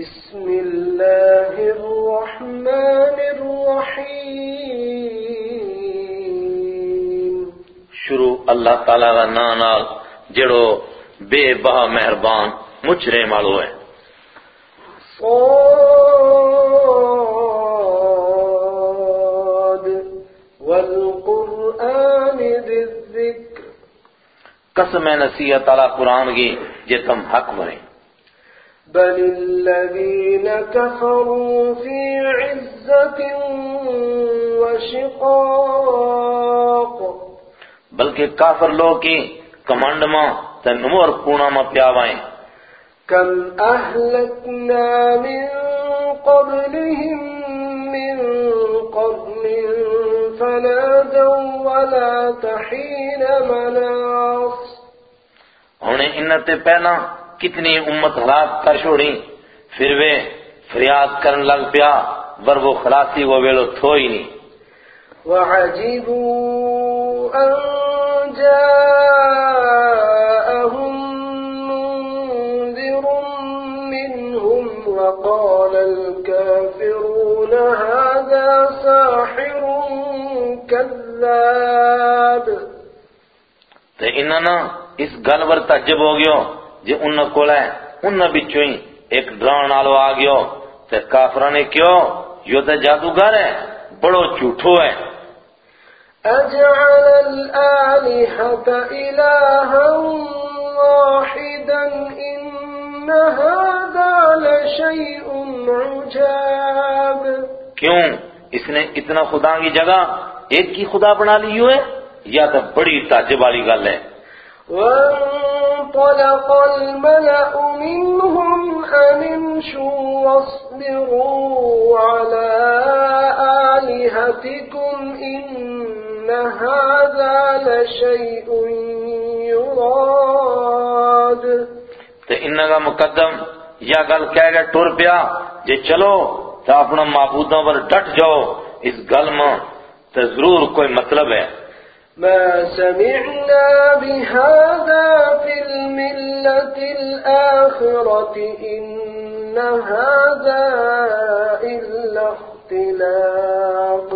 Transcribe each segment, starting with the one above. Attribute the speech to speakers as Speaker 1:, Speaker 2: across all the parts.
Speaker 1: بسم الله الرحمن الرحيم.
Speaker 2: شروع اللہ تعالیٰ کا نام نال جڑو بے بہا مہربان مچرے مالو ہے
Speaker 1: صاد والقرآن ذي الذكر
Speaker 2: قسم نصیحت تعالیٰ قرآن کی جے تم حق بنے۔
Speaker 1: بل الذين كفروا في عزة وشقاق.
Speaker 2: بلکہ کافر لوگ کی کمانڈ ماں تے نمور پونا ماں پیاوائیں۔
Speaker 1: كم أهلكنا من قبلهم من قرن فنادوا ولا تحين مناص۔
Speaker 2: انہیں انتے پہلا کتنی امت ہلاک کر چھوڑی پھر وہ فریاد کرن لگ پیا ور وہ خلاصی وہ ویلو تھو ہی نہیں۔
Speaker 1: وعجبوا أن جاءهم منذر منهم وقال الكافرون هذا ساحر كذاب۔
Speaker 2: تے انہاں اس گل ور تعجب ہو گیو۔ جے انہاں کول ہے انہاں بچوں ہی ایک ڈران والو آ گیو تے کافراں نے کیوں یہ تے جادوگر ہے بڑو جھوٹو ہے۔
Speaker 1: أجعل الآلهة إلها واحدا إن هذا لشيء عجاب۔
Speaker 2: کیوں؟ اس نے اتنا خدا کی جگہ ایک کی خدا بنا لی ہے یا تو بڑی تعجب والی گل ہے؟
Speaker 1: وانطلق الملأ منهم أن امشوا واصبروا على آلهتكم إن هذا لشيء يراد.
Speaker 2: تے انہاں مقدم یا گل کہہ گئے ٹر پیا جے چلو تو اپنا معبودوں پر ڈٹ جاؤ، اس گل میں تے ضرور کوئی مطلب ہے۔
Speaker 1: ما سمعنا بهذا في الملة الآخرة إن هذا إلا اختلاق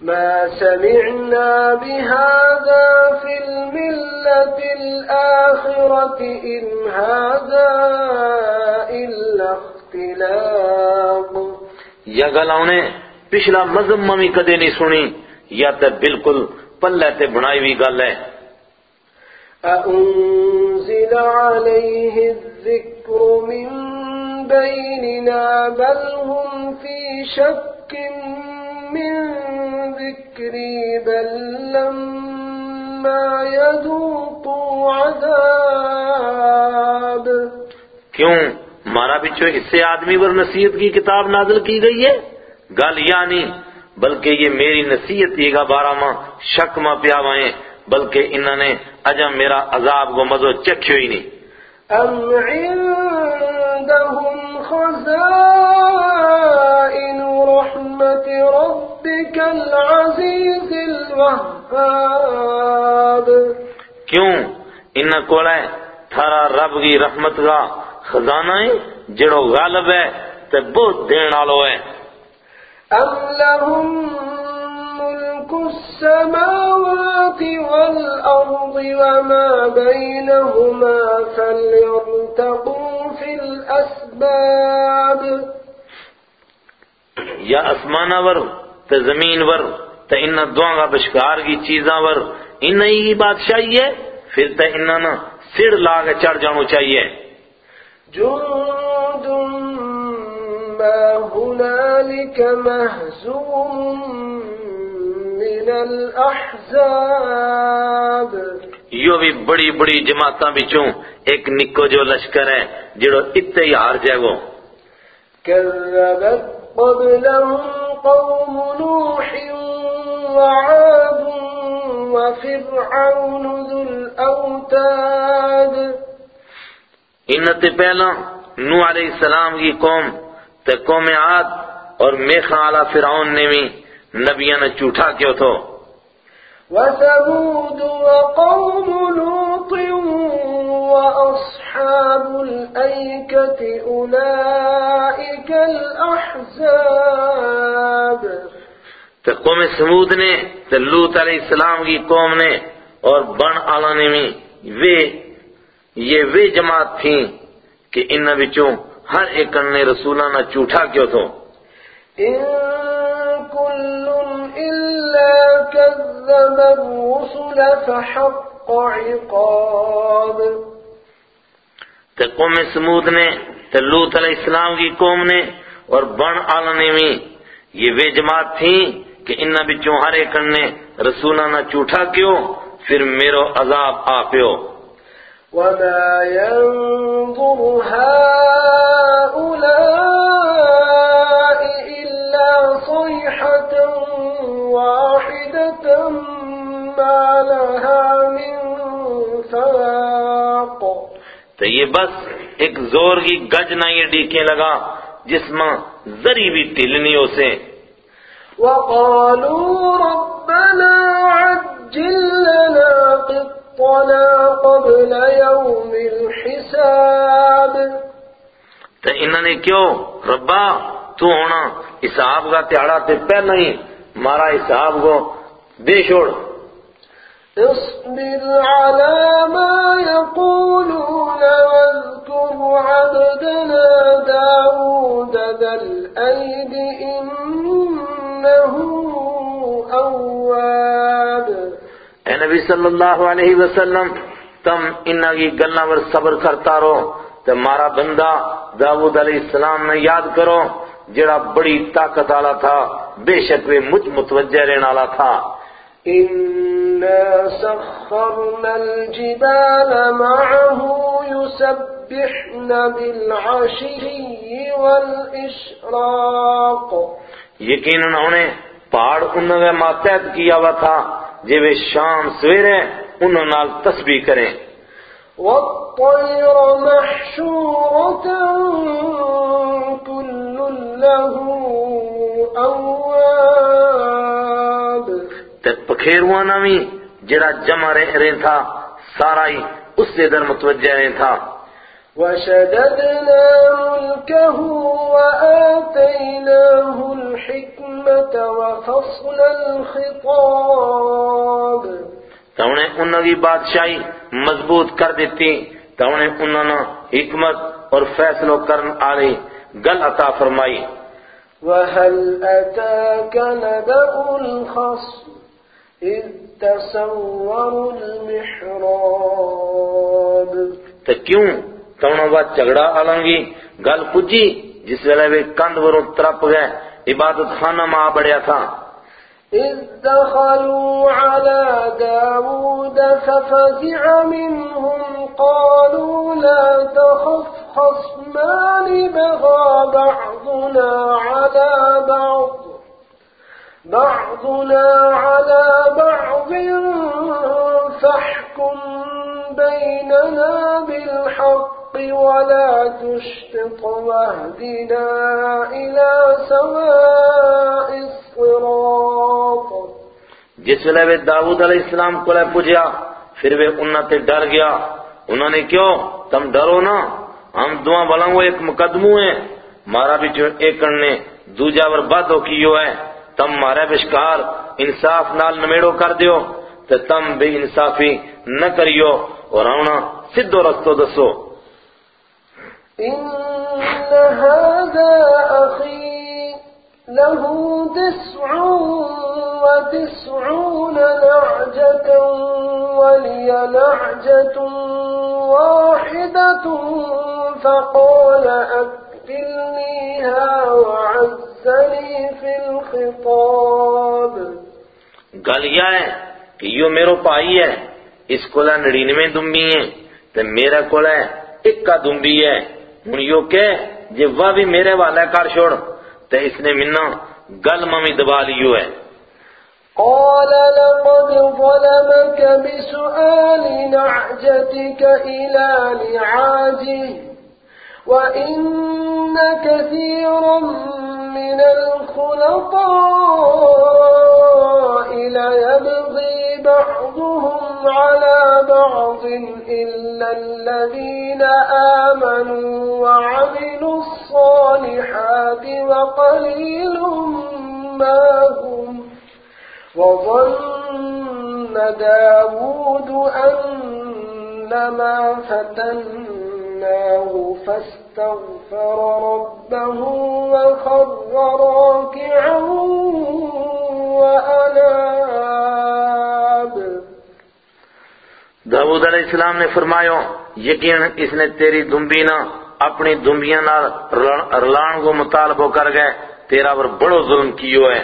Speaker 1: ما سمعنا بهذا في الملة الآخرة إن هذا إلا اختلاق
Speaker 2: یا گل انہیں پچھلا مذہب میں بھی کدے نہیں سنی، یا تے بالکل پلے تے بنائی ہوئی گل ہے۔
Speaker 1: أأنزل عليه الذكر من بيننا بل هم في شك من ذكري بل لما يذوقوا عذاب۔
Speaker 2: کیوں؟ مارا بچو اس سے آدمی پر نصیحت کی کتاب نازل کی گئی ہے۔ گل یعنی بلکہ یہ میری نصیحت یہ گا بارہ ماں شک ماں پیاوائیں بلکہ انہوں نے اجم میرا عذاب کو مزو چکھو ہی نہیں۔
Speaker 1: أم عندهم خزائن رحمة ربك العزيز الوهاب
Speaker 2: کیوں؟ انہ کول ہے تھارا رب کی رحمت کا خزانہ ہے جڑو غالب ہے تے بہت دین آلو ہے۔
Speaker 1: أم لهم ملك السماوات والأرض وما بينهما فليرتقوا في الأسباب
Speaker 2: یا اسمانہ ور تے زمین ور تے انہ دعا کا بشکار کی چیزاں ور۔ انہ ہی بادشاہی ہے پھر تے انہ نا سڑ لا کے چڑھ جانو چاہیے۔
Speaker 1: جند ما هنالك مهزوم من الأحزاب
Speaker 2: یو بھی بڑی بڑی جماعتاں بچوں ایک نکو جو لشکر ہے جڑو اتے ہی ہار جائے وہ۔
Speaker 1: كذبت قبلهم قوم نوح وعاد وفرعون ذو الأوتاد
Speaker 2: انتے پہلا نو علیہ السلام کی قوم تے قوم عاد اور میخا علی فرعون نے بھی نبیاں نے جھوٹا کیوں تھو۔
Speaker 1: وثمود وقوم لوط وأصحاب الأيكة أولئك الأحزاب۔
Speaker 2: تو قوم سمود نے تو لوت علیہ السلام کی قوم نے اور بن آلانے میں وے یہ وے جماعت تھیں کہ ان بچوں ہر ایک نے رسولانہ چوٹا کیوں تو؟
Speaker 1: كل إلا كذب الرسل فحق عقاب.
Speaker 2: تو قوم سمود نے تو لوت علیہ السلام کی قوم نے اور بن آلانے میں یہ وہ جماعت تھیں کہ ان بچوں ہر ایک نے رسولانہ چوٹا کیوں؟ پھر میرو عذاب آ پیو۔
Speaker 1: وما ينظر هؤلاء إلا صيحة واحدة ما لها من فواق
Speaker 2: تو یہ بس ایک زور کی گج نہ یہ ڈیکیں لگا جس میں ذری بھی ٹلنیوں سے
Speaker 1: وقالوا ربنا عجل لنا قطنا قبل يوم الحساب
Speaker 2: تو انہوں نے کیوں ربا تو ہونا حساب کا تیارا تے پہلے ہی مارا حساب کو دے چھوڑ۔
Speaker 1: اصبر على ما يقولون واذكر عبدنا داود ذا الأيد إنه أواب۔
Speaker 2: اے نبی صلی اللہ علیہ وسلم تم انہاں کی گلاں پر صبر کرتا رہو۔ تے مارا بندہ داؤد علیہ السلام نے یاد کرو جڑا بڑی طاقت والا تھا بے شک وہ مجھ متوجہ رہنے والا تھا۔
Speaker 1: إنا سخرنا الجبال معه يسبحن بالعشي والإشراق۔
Speaker 2: یقین انہوں نے پہاڑ انہوں نے ماتحت کیا ہوا تھا وہ شام سویرے انہوں نال تسبیح کریں۔
Speaker 1: والطير محشورة كل له أواب.
Speaker 2: تے پکھیروانا بھی جڑا جمع رہ رہے تھا سارا ہی اس سے در متوجہ رہے تھا۔
Speaker 1: وشددنا ملكه وآتيناه الحكمة وفصل الخطاب.
Speaker 2: تو انہیں انہوں کی بادشاہی مضبوط کر دیتی تو انہیں انہوں نے حکمت اور فیصلوں کرن آلی گل عطا فرمائی۔
Speaker 1: وهل أتاك نبأ الخصم إذ تسوروا المحراب
Speaker 2: تو کیوں تو انہوں بات جھگڑا آلنگی؟ گل پجی جس ویلے وہ کند وروں ترپ گئے عبادت خانہ ماں بڑھیا تھا۔
Speaker 1: إذ دخلوا على داود ففزع منهم قالوا لا تخف خصمان بغى بعضنا على بعض بعضنا على بعض فاحكم بيننا بالحق. الحق ولا تشتط واهدنا إلى سواء الصراط.
Speaker 2: جس ویلے وہ داؤد علیہ السلام کو لے پجیا پھر وہ انہوں تے ڈر گیا۔ انہوں نے کیوں تم ڈرو نا، ہم دعا بلنگو ایک مقدمو ہیں مارا بھی جو ایک کرنے دوجا ور برباد ہو کیو ہے، تم مارا بشکار، انصاف نال نمیڑو کر دیو۔ تو تم بے انصافی نہ کریو، اور آنا سدھو رستو دسو۔
Speaker 1: إن هذا أخي له تسع وتسعون نعجة ولي نعجة واحدة فقال أكفلنيها وعزني في الخطاب.
Speaker 2: گل یہ ہے کہ یو میرو پائی ہے، اس کو لے نڑینویں دمبی ہیں تو میرا کو لے اکا دمبی ہے۔ ہن یو کہ جے وہ بھی میرے والا کر چھوڑ تو اس نے منا گل ممی دبا لیو ہے۔
Speaker 1: قال لقد ظلمك بسؤال نعجتك إلى نعاجه وإن كثيرا من الخلطاء ليبغي بعضهم على بعض إلا الذين آمنوا وعملوا الصالحات وقليل ما هم وظن داود أنما فتناه فاستغفر ربه وخر راكعا وأناب
Speaker 2: داود علیہ السلام نے فرمایا یقین اس نے تیری دمبی نہ اپنی دمبیاں نال رلان کو مطالبہ کر گئے تیرا پر بڑو ظلم کیو ہے۔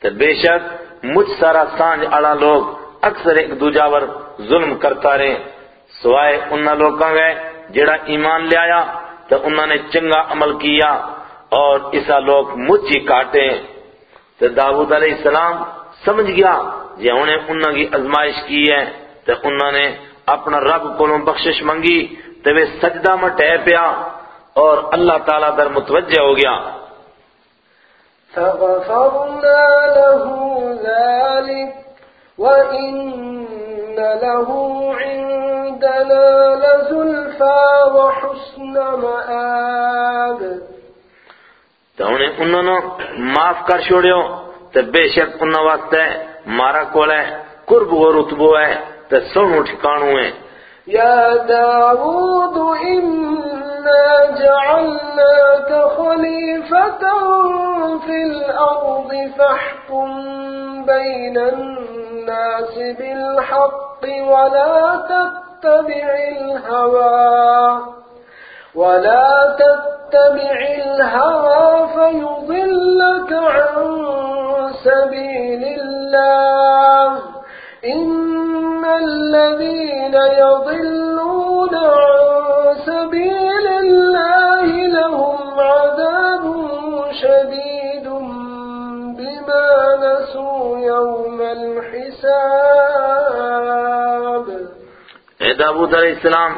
Speaker 2: تو بے شک مجھ سارا سانج اڑا لوگ اکثر ایک دوجا پر ظلم کرتا رہے۔ سوائے انہاں لوگاں گئے جڑا ایمان لے آیا تو انہوں نے چنگا عمل کیا اور اسا لوگ مجھ ہی کاٹے۔ تو داود علیہ السلام سمجھ گیا جی انہیں انہوں کی ازمائش کی ہے تو انہوں نے اپنا رب کو بخشش منگی تو وہ سجدہ میں ٹہ پیا اور اللہ تعالیٰ در متوجہ ہو گیا۔
Speaker 1: فغفرنا له ذلك وإن له عندنا لزلفى وحسن مآب۔
Speaker 2: تو انہیں انہوں نے معاف کر چھوڑیو تو بے شک انہوں واسطے مارا کول ہے قرب و رتبو ہے تو سونو ٹھکانو ہے
Speaker 1: يا داود إنا جعلناك خليفة في الأرض فاحكم بين الناس بالحق ولا تتبع الهوى ولا تتبع الهوى فيضلك عن سبيل الله إن الذين يضلون عن سبيل الله لهم عذاب شديد بما نسوا يوم الحساب.
Speaker 2: اے داود علیہ السلام،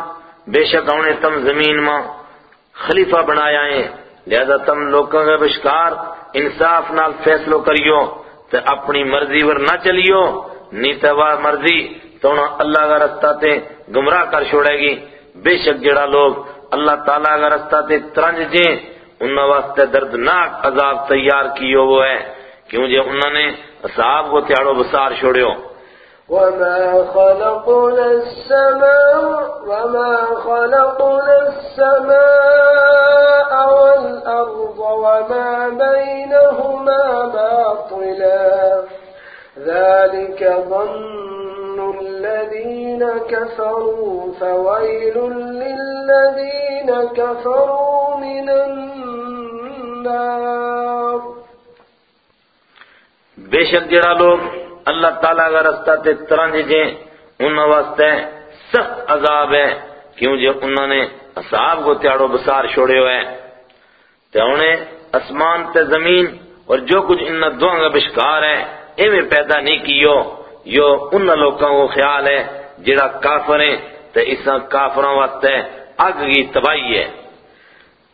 Speaker 2: بے شک انہیں تم زمین میں خلیفہ بنایا ہے، لہذا تم لوگوں کے بشکار انصاف نال فیصلو کریو۔ تے اپنی مرضی ور نہ چلیو نیتوا مرضی، تو انہوں اللہ کا رستہ تے گمراہ کر چھوڑے گی۔ بے شک جڑا لوگ اللہ تعالیٰ کا رستہ تے ترنج جیں انہوں واسطے دردناک عذاب تیار کیو وہ ہے۔ کیوں جے انہوں نے اصحاب کو تیارو بسار چھوڑیو۔
Speaker 1: وما خلقنا السماء وما خلقنا السماء والأرض وما بينهما باطلا ذلك ظن الذين كفروا فويل للذين كفروا من النار
Speaker 2: بے شک اللہ تعالیٰ کا رستہ تے ترنج جیں انہوں واسطے سخت عذاب ہے۔ کیوں جو انہوں نے اصحاب کو تیاڑو بسار چھوڑے ہوئے۔ تے انہیں اسمان تے زمین اور جو کچھ ان دعا کا بشکار ہے، ایویں پیدا نہیں کیو۔ یو ان لوگوں کو خیال ہے جڑا کافر ہیں تے اس کافروں واسطے اگ کی تباہی ہے۔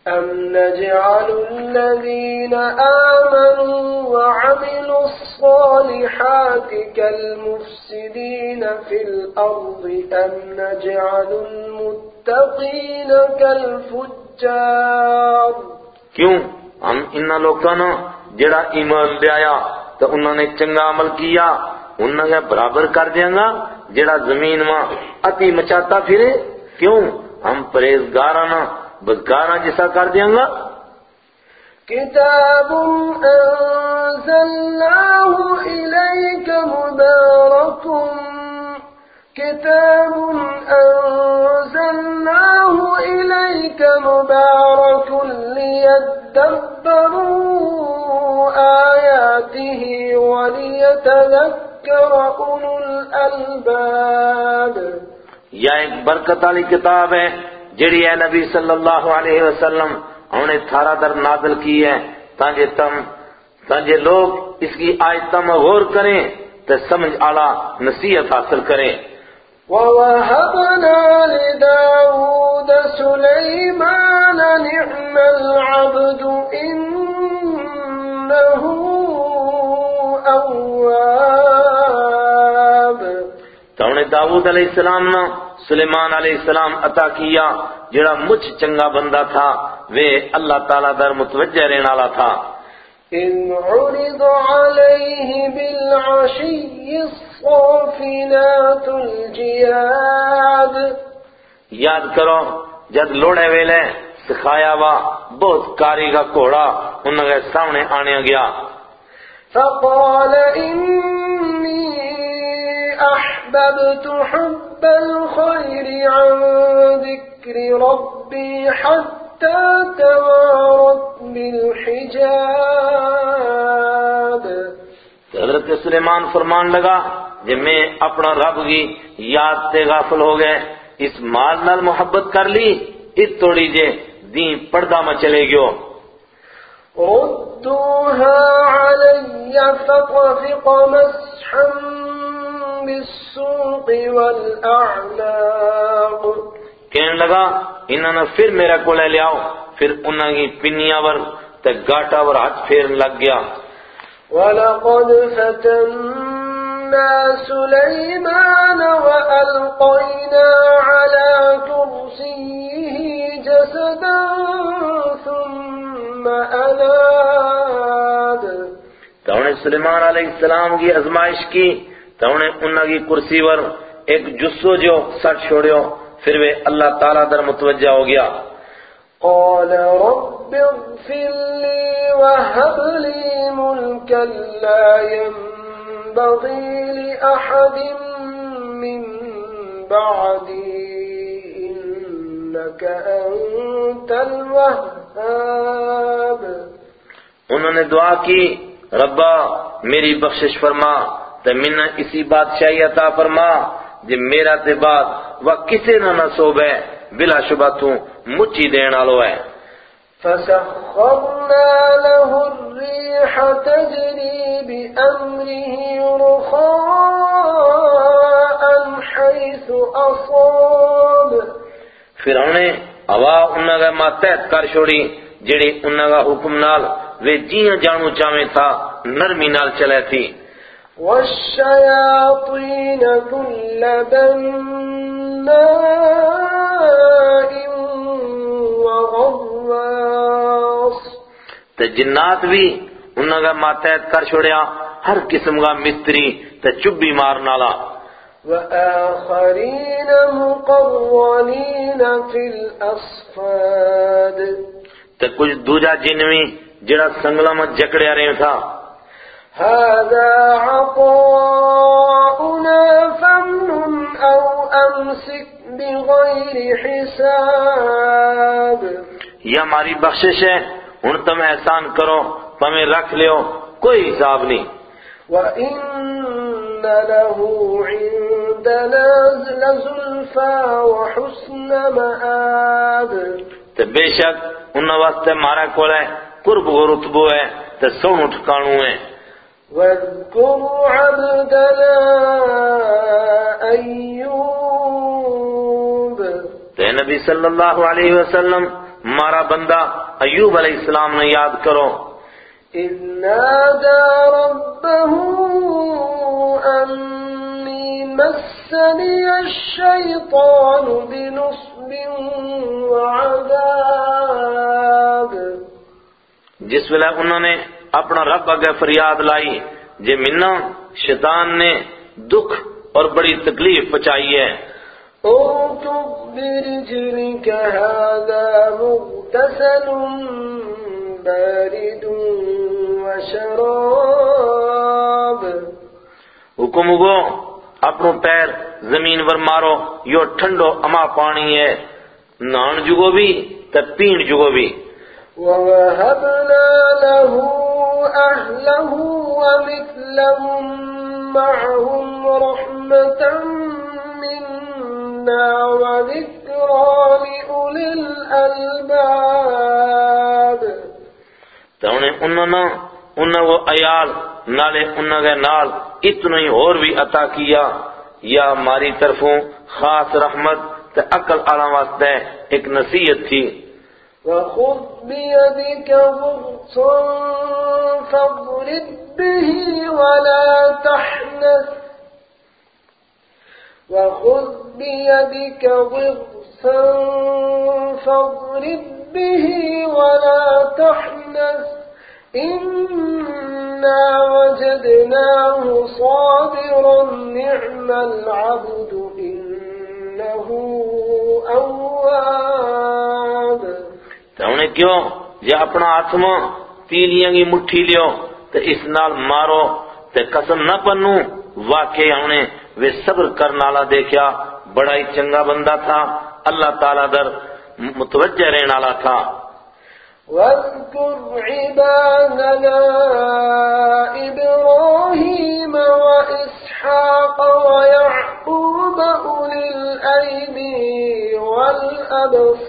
Speaker 1: أم نجعل الذين آمنوا وعملوا الصالحات كالمفسدين في الأرض أم نجعل المتقين كالفجار؟
Speaker 2: کیوں؟ ہم ان لوگوں نے جڑا ایمان لے آیا تو انہوں نے چنگا عمل کیا انہوں نے برابر کر دیا گا، جڑا زمین میں اتی مچاتا پھرے۔ کیوں؟ ہم پرہیزگارانا بدکاراں جیسا کر دیا گا
Speaker 1: كتاب أنزلناه إليك مبارك كتاب أنزلناه إليك مبارك ليدبروا آياته وليتذكر أولو الألباب
Speaker 2: یا ایک برکت والی کتاب ہے، جڑی ہے نبی صلی اللہ علیہ وسلم انہیں تھارا در نازل کی ہے۔ تاکہ تم تاکہ لوگ اس کی آیتم غور کریں تو سمجھ آلا نصیحت حاصل کریں۔
Speaker 1: ووهبنا لداود سليمان نعم العبد إنه أواب
Speaker 2: داود علیہ السلام نا سلیمان علیہ السلام عطا کیا جڑا مجھ چنگا بندہ تھا وہ اللہ تعالیٰ در متوجہ رہنے والا تھا۔
Speaker 1: إذ عرض عليه بالعشي الصافنات الجياد
Speaker 2: یاد کرو جد لوڑے ویلے سکھایا وا بہت کاری کا گھوڑا انہوں کے سامنے آنے گیا۔
Speaker 1: فقال إني أحببت حب الخير عن ذكر ربي حتى توارت بالحجاب.
Speaker 2: حضرت سلیمان فرمان لگا جب میں اپنا رب کی یاد سے غافل ہو گئے اس مال نال محبت کر لی اس توڑی جے دین پردہ میں چلے گیو۔
Speaker 1: ردوها علي فطفق مسحا بالسوق والأعناق.
Speaker 2: کہنے لگا انہوں نے پھر میرا کو لے لیاؤ پھر انہوں کی پنیاں ور تے گاٹا ور ہاتھ پھیرن لگ گیا۔
Speaker 1: ولقد فتنا سليمان وألقينا على كرسيه جسدا ثم أناب
Speaker 2: تو انہیں سلیمان علیہ السلام کی ازمائش کی۔ تو انہیں انہوں کی کرسی ور ایک جسو جو سٹ چھوڑیو پھر وہ اللہ تعالیٰ در متوجہ ہو گیا۔
Speaker 1: قال رب اغفر لي وهب لي ملكا لا ينبغي لأحد من بعدي إنك أنت الوهاب۔
Speaker 2: انہوں نے دعا کی ربا میری بخشش فرما۔ تے منا اسی بادشاہی عطا فرما جے میرا تے بعد وہ کسے نہ نصوب ہے بلا شبہ تو مچی دین آلو ہے۔
Speaker 1: فسخرنا له الريح تجري بأمره رخاء حيث أصاب.
Speaker 2: پھر انہیں ہوا انہاں کا ماتحت کر چھوڑی جڑی انہاں کا حکم نال وہ جیاں جانو چاہویں تھا نرمی نال چلے تھی۔
Speaker 1: والشياطين كل بناء وغواص.
Speaker 2: تے جنات بھی انہاں کا ماتحت کر چھوڑیا ہر قسم کا مستری تے چبی مارن والا۔
Speaker 1: وآخرين مقرنين في الأصفاد
Speaker 2: تے کچھ دوجا جن بھی جڑا سنگلا میں جکڑیا رہے تھا۔
Speaker 1: هذا عطاؤنا فمن أو أمسك بغير حساب.
Speaker 2: یہ ہماری بخشش ہے ہن تم احسان کرو تمہیں رکھ لیو کوئی حساب نہیں۔
Speaker 1: وإن له عندنا لزلفى وحسن مآب.
Speaker 2: تے بے شک انہاں واسطے مارا کول ہے قرب و رتبو ہے تے سونو ٹھکانو ہے۔
Speaker 1: واذكر عبدنا أيوب.
Speaker 2: تے نبی صلی اللہ علیہ وسلم مارا بندہ ایوب علیہ السلام نے یاد کرو۔
Speaker 1: إذ نادى ربه أني مسني الشيطان بنصب وعذاب.
Speaker 2: جس ویلے انہوں نے اپنا رب اگے فریاد لائی جے منا شیطان نے دکھ اور بڑی تکلیف پچائی ہے۔
Speaker 1: اركض برجلك هذا مغتسل بارد وشراب
Speaker 2: حکم گو اپنو پیر زمین ور مارو یو ٹھنڈو اما پانی ہے۔ نان جگو بھی تے پین جگو بھی۔
Speaker 1: ووهبنا له أهله ومثلهم معهم رحمة منا وذكرى لأولي الألباب.
Speaker 2: تو انہوں نے انہوں وہ ایال نالے انہوں کے نال اتنا ہی اور بھی عطا کیا۔ یا ہماری طرفوں خاص رحمت تے عقل آلہ واسطے ایک نصیحت تھی۔
Speaker 1: وخذ بيدك غرصا فاضرب به ولا تحنث. وخذ بيدك ضغثا فاضرب به ولا تحنث. إنا وجدناه صابرا نعم العبد إنه أواب.
Speaker 2: تے انہیں کیوں؟ جے اپنا ہاتھ میں تیلیاں کی مٹھی لیو تے اس نال مارو تے قسم نہ پنو واقعی انہیں وہ صبر کرنا لا دیکھیا بڑا ہی چنگا بندہ تھا۔ اللہ تعالیٰ در متوجہ رہنے والا تھا۔
Speaker 1: واذكر عبادنا إبراهيم وإسحاق ويعقوب أولي الأيدي والأبصار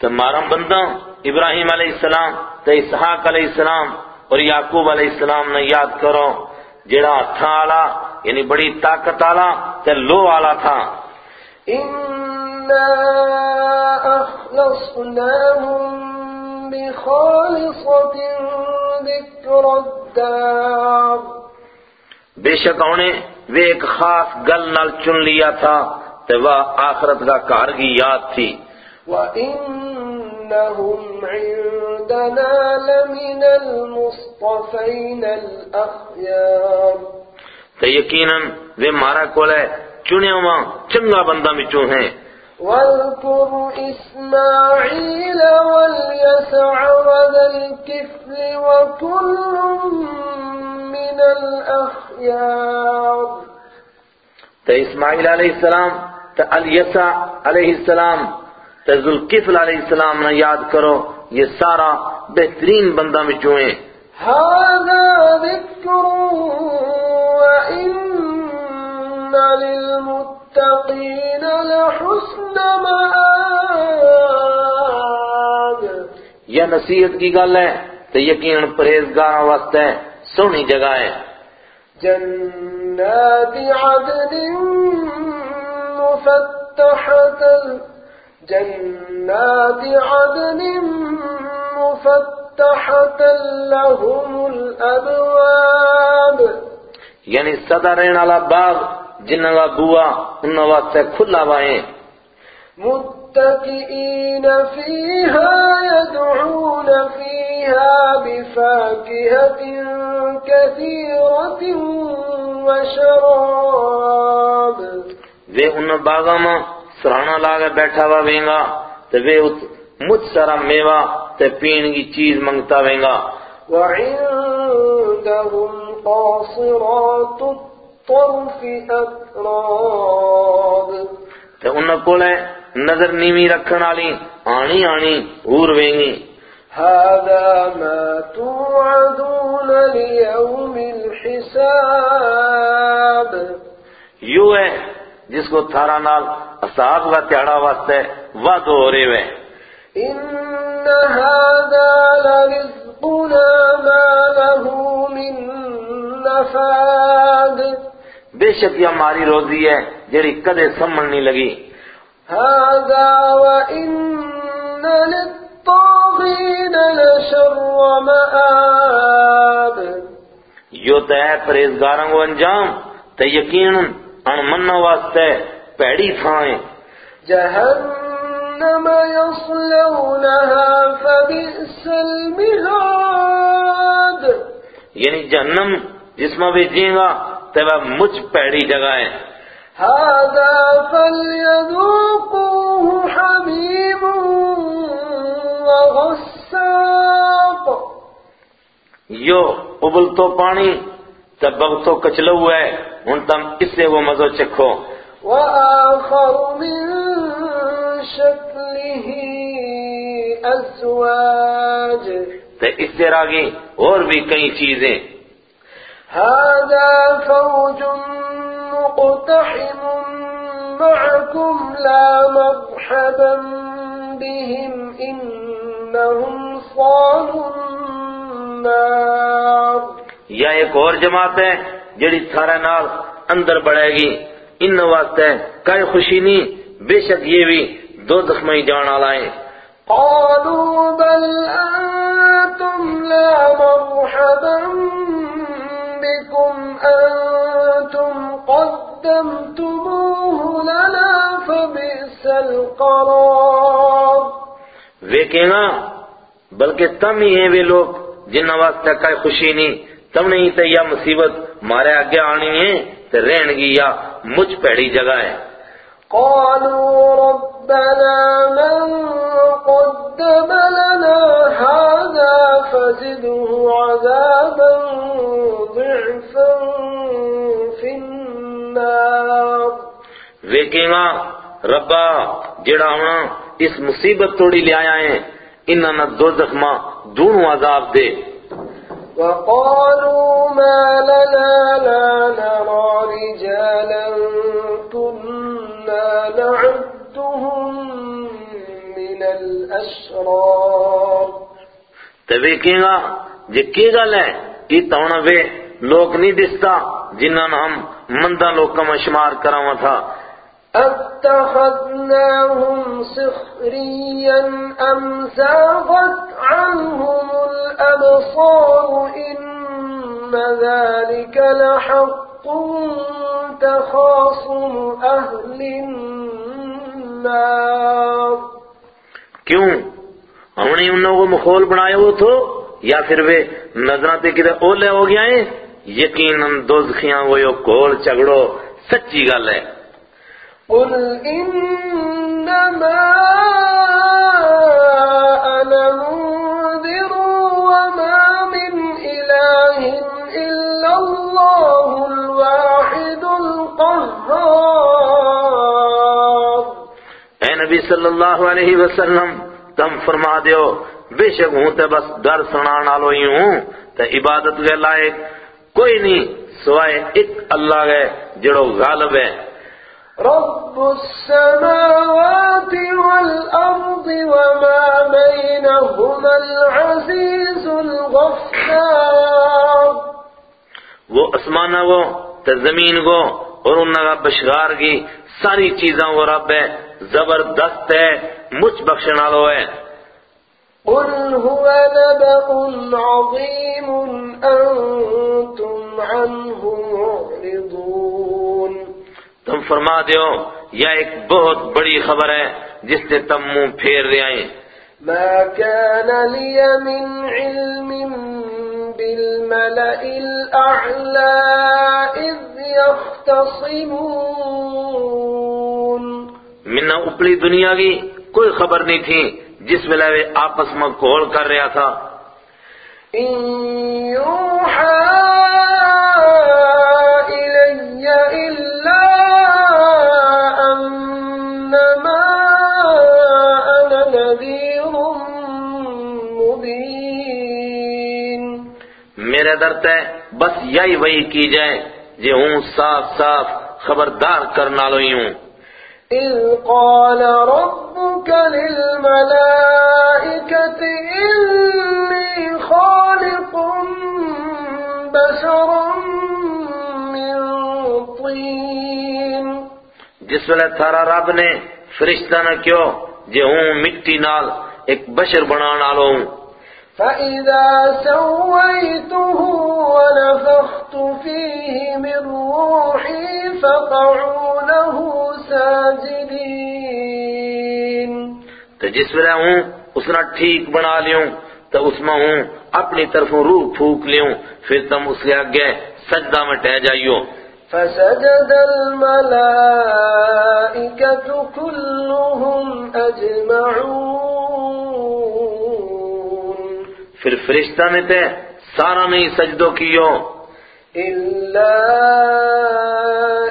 Speaker 2: تو مارا بندہ ابراہیم علیہ السلام تو اسحاق علیہ السلام اور یعقوب علیہ السلام نے یاد کرو جڑا ہتھاں والا یعنی بڑی طاقت والا تے لو والا تھا۔
Speaker 1: الدار۔
Speaker 2: بے شک انہیں وہ ایک خاص گل نال چن لیا تھا تے وہ آخرت کا کار کی یاد تھی۔
Speaker 1: وإنهم عندنا لمن المصطفين الأخيار
Speaker 2: تے یقیناً وہ مارا کول ہے چنے ہوا چنگا بندہ بچوں ہیں۔
Speaker 1: واذكر إسماعيل واليسع وذا الكفل وكل من الأخيار
Speaker 2: تے اسماعیل علیہ السلام تے الیسع علیہ السلام تے ذوالکفل علیہ السلام نے یاد کرو یہ سارا بہترین بندہ بچوں ہیں۔
Speaker 1: هذا ذكر وإن للمتقين لحسن مآب۔
Speaker 2: یہ نصیحت کی گل ہے تو یقین پرہیزگاراں واسطے سونی جگہ ہے۔
Speaker 1: جنات عدن مفتحة جنات عدن مفتحة لهم الأبواب.
Speaker 2: یعنی سدا رہن والا باغ جنہاں کا بوا انہاں واسطے کھلا وائیں
Speaker 1: متكئين فيها يدعون فيها بفاكهة كثيرة وشراب
Speaker 2: وہ ان باغاں سرانا لا کے بیٹھا ہوا وینگا تے ات مجھ سارا میوہ تے پین کی چیز منگتا وینگا۔
Speaker 1: وعندهم قاصرات الطرف أتراب۔
Speaker 2: تے ان کولے نظر نیوی رکھن والی آنی آنی اور وینگی۔
Speaker 1: هذا ما توعدون ليوم الحساب۔
Speaker 2: یوں ہے جس کو تھارا نال اصحاب کا تیڑا واسطے وعدو ہو رہے ہوئے۔
Speaker 1: إن هذا لرزقنا ما له من نفاد۔
Speaker 2: بے شک یہ ہماری روزی ہے جڑی کدے سمجھ نہیں لگی۔
Speaker 1: هذا وإن للطاغين لشر مآب۔
Speaker 2: یو تے ہے پریزگاراں کو انجام تے یقین ان منو واسطے پیڑی تھائیں
Speaker 1: جهنم يصلونها فبئس المهاد
Speaker 2: یعنی جہنم جس میں بھی جیں گا تے وہ مجھ پیڑی جگہ ہے
Speaker 1: هذا فليذوقوه حميم وغساق
Speaker 2: یو ابل تو پانی تے بغ تو کچلو ہے۔ ان تم اس سے وہ مزو چکھو۔
Speaker 1: وآخر من شكله أزواج
Speaker 2: تے اس سے راگی اور بھی کئی چیزیں۔
Speaker 1: هذا فوج مقتحم معكم لا مرحبا بهم صالوا النار۔
Speaker 2: یا ایک اور جماعت ہے جڑی تھارے نال اندر بڑھے گی۔ ان واسطے کئی خوشی نہیں بے شک یہ بھی دو دخمئی جان آلائیں
Speaker 1: قالوا بل أنتم لا مرحبا بكم أنتم قد قدمتموه لنا فبئس القرار۔
Speaker 2: ویکھیں گا بلکہ تم ہی ہیں وہ لوگ جن واسطے کا خوشی نہیں تم نہیں تے یا مصیبت مارے آگے آنی ہے تے رہن گی یا مجھ پیڑی جگہ ہے۔
Speaker 1: قالوا ربنا من قدم لنا هذا فزده عذابا ضعفا في النار۔
Speaker 2: ویکھیں گا ربا جڑا ہونا اس مصیبت توڑی لے آیا ہے انہاں نہ دو زخمہ دونوں عذاب دے۔
Speaker 1: وقالوا ما لنا لا نرى رجالا كنا نعدهم من الأشرار
Speaker 2: تے ویکھیں گا جے کی گل ہے؟ یہ تونا وے لوگ نہیں دستا، جنہاں ہم مندہ لوگ کا شمار کراوا تھا۔
Speaker 1: أتخذناهم سخريا أم زاغت عنهم الأبصار إن ذلك لحق تخاصم أهل النار
Speaker 2: کیوں؟ ہم نے ان لوگوں کو مخول بنائے ہو تو، یا پھر وہ نظریں تے کدھر اولے ہو گیا ہیں؟ یقیناً دوزخیاں وہ یو کول چگڑو، سچی گل ہے۔
Speaker 1: قل إنما أنا منذر وما من إله إلا الله الواحد القهار۔
Speaker 2: اے نبی صلی اللہ علیہ وسلم، تم فرما دیو، بے شک ہوں تے بس ڈر سنان آلو ہی ہوں۔ تے عبادت کے لائق کوئی نہیں سوائے ایک اللہ ہے، جڑو غالب ہے۔
Speaker 1: رب السماوات والأرض وما بينهما العزيز الغفار.
Speaker 2: وہ اسمانہ وہ زمین کو اور انہاں کا بشگار کی ساری چیزاں وہ رب ہے زبردست ہے مجھ بخشن آلو ہے۔
Speaker 1: قل هو نبأ عظيم أنتم عنه معرضون۔
Speaker 2: تم فرما دیو یا ایک بہت بڑی خبر ہے جس سے تم منہ پھیر رہے آئیں
Speaker 1: ما كان لي من علم بالملأ الأعلى إذ يختصمون.
Speaker 2: منہ اوپری دنیا کی کوئی خبر نہیں تھی جس ویلے وہ آپس میں کھول کر رہا تھا۔
Speaker 1: إن يوحى
Speaker 2: میرے درد ہے بس یہی وہی کی جائے جے ہوں صاف صاف خبردار کرنا لو ہی ہوں۔
Speaker 1: إذ قال ربك للملائكة إني خالق بشرا من طين۔
Speaker 2: جس ویلے تھارا رب نے فرشتہ نہ کیوں جے ہوں مٹی نال ایک بشر بنان آلو ہوں۔
Speaker 1: فإذا سويته ونفخت فيه من روحي فقعوا له ساجدين
Speaker 2: تو جس ویلے ہوں اس نے ٹھیک بنا لیوں تو اس میں ہوں اپنی طرف روح پھوک لیوں پھر تم اس کے آگے سجدہ میں ٹہ جائیو۔
Speaker 1: فسجد الملائكة كلهم أجمعون
Speaker 2: پھر فرشتہ نے تے سارا نہیں سجدو کیو
Speaker 1: إلا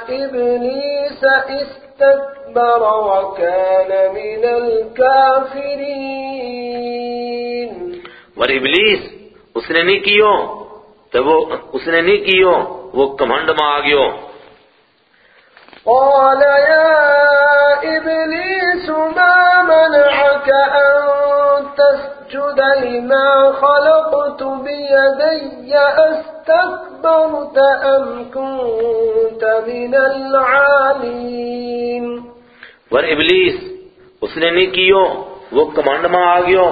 Speaker 1: إبليس استكبر وكان من الكافرين۔
Speaker 2: ور ابلیس اس نے نہیں کیو تو وہ اس نے نہیں کیو وہ کمنڈ میں آ گیو
Speaker 1: قال يا إبليس ما منعك أن تسجد لما خلقت بيدي أستكبرت أم كنت من العالين
Speaker 2: ور ابلیس اس نے نہیں کیو وہ کمانڈ میں آ گیو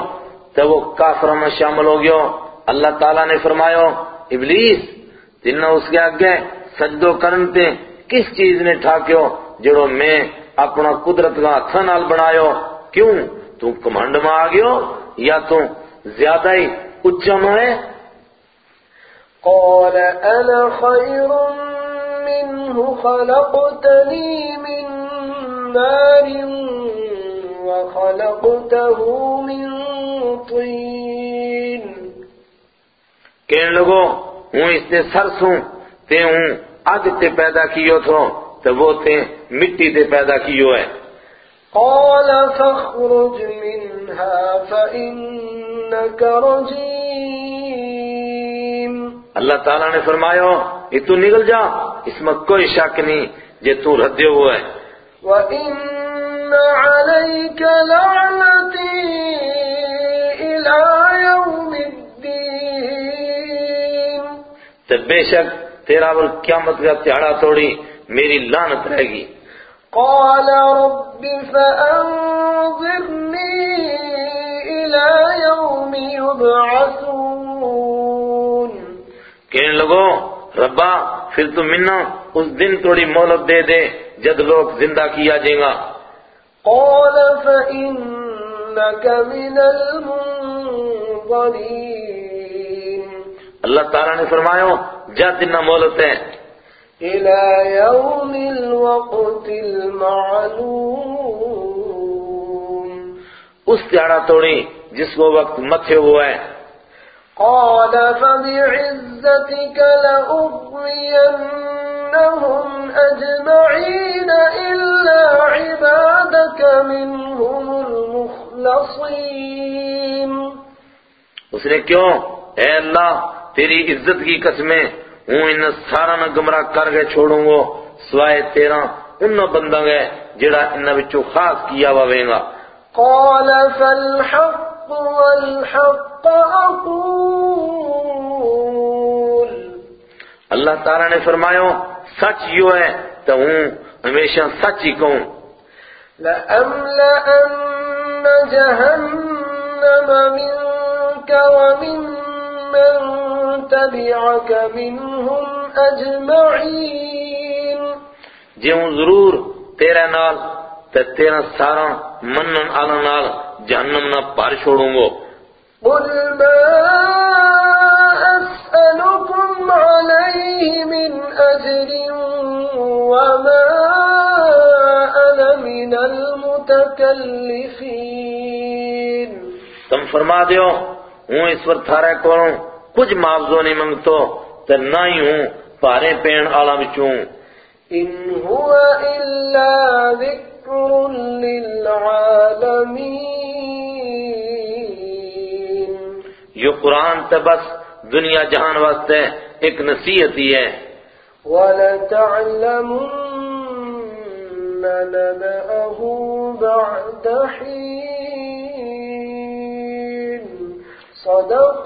Speaker 2: تو وہ کافروں میں شامل ہو گیو اللہ تعالیٰ نے فرمایا، ابلیس جنہیں اس کے آگے سجدو کرن تے کس چیز نے ٹھاکیو جڑو میں اپنا قدرت کا ہتھا نال بنایو کیوں؟ تو کمانڈ میں آ گیو یا تو زیادہ ہی میں ہے؟
Speaker 1: قال انا خير منه خلقتني من نار وخلقته من طين.
Speaker 2: کہنے لگو ہوں اس نے سرس ہوں تے ہوں اگ تے پیدا کیو تھو تو وہ تے مٹی تے پیدا کیو ہے۔
Speaker 1: قال فاخرج منها فإنك رجيم.
Speaker 2: اللہ تعالیٰ نے فرمایا یہ تو نکل جا اس میں کوئی شک نہیں جے تو ردے ہوا ہے۔
Speaker 1: وَإِنَّ عَلَيْكَ لَعْنَتِي إِلَى يَوْمِ الدِّينِ۔
Speaker 2: تو بے شک تیرا بل قیامت کا تیارا توڑی میری لانت رہے گی۔
Speaker 1: قال رب فأنظرني إلى يوم يبعثون.
Speaker 2: کہنے لگو ربا پھر تو منا اس دن تھوڑی مہلت دے دے جد لوگ زندہ کیا جائیں گا۔
Speaker 1: قال فإنك من المنظرين.
Speaker 2: اللہ تعالیٰ نے فرمایا جا تنا مہلت ہے
Speaker 1: إلى يوم الوقت المعلوم.
Speaker 2: اس تیارا توڑی جس کو وقت متھے ہوا ہے
Speaker 1: قال فبعزتك لأغوينهم أجمعين إلا عبادك منهم المخلصين.
Speaker 2: اس نے کیوں؟ اے اللہ تیری عزت کی قسمیں ہوں ان سارا نہ گمراہ کر کے چھوڑوں گو سوائے تیرا ان بندہ گئے جڑا ان بچوں خاص کیا وے گا۔
Speaker 1: قال فالحق والحق أقول
Speaker 2: اللہ تعالیٰ نے فرمایا سچ یو ہے تو ہوں ہمیشہ سچ ہی کہوں۔
Speaker 1: لأملأن جهنم منك ومن من تبعك منهم أجمعين.
Speaker 2: جے ہوں ضرور تیرے نال تے تیرا سارا منن آلا نال جہنم نہ پار چھوڑوں گو۔
Speaker 1: قل ما أسألكم عليه من أجر وما أنا من المتكلفين۔
Speaker 2: تم فرما دیو ہوں اس پر تھارے کولوں کچھ معاوضوں نہیں منگتو تے نہ ہی ہوں پارے پین آلا بچوں
Speaker 1: إن هو إلا ذكر للعالمين
Speaker 2: یہ قرآن تے بس دنیا جہان واسطے ایک نصیحت ہی ہے۔
Speaker 1: ولتعلمن نبأه بعد حين۔ صدق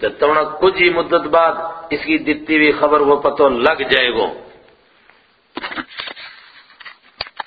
Speaker 2: تو تونا کچھ ہی مدت بعد اس کی دیتی ہوئی خبر وہ پتہ لگ جائے گو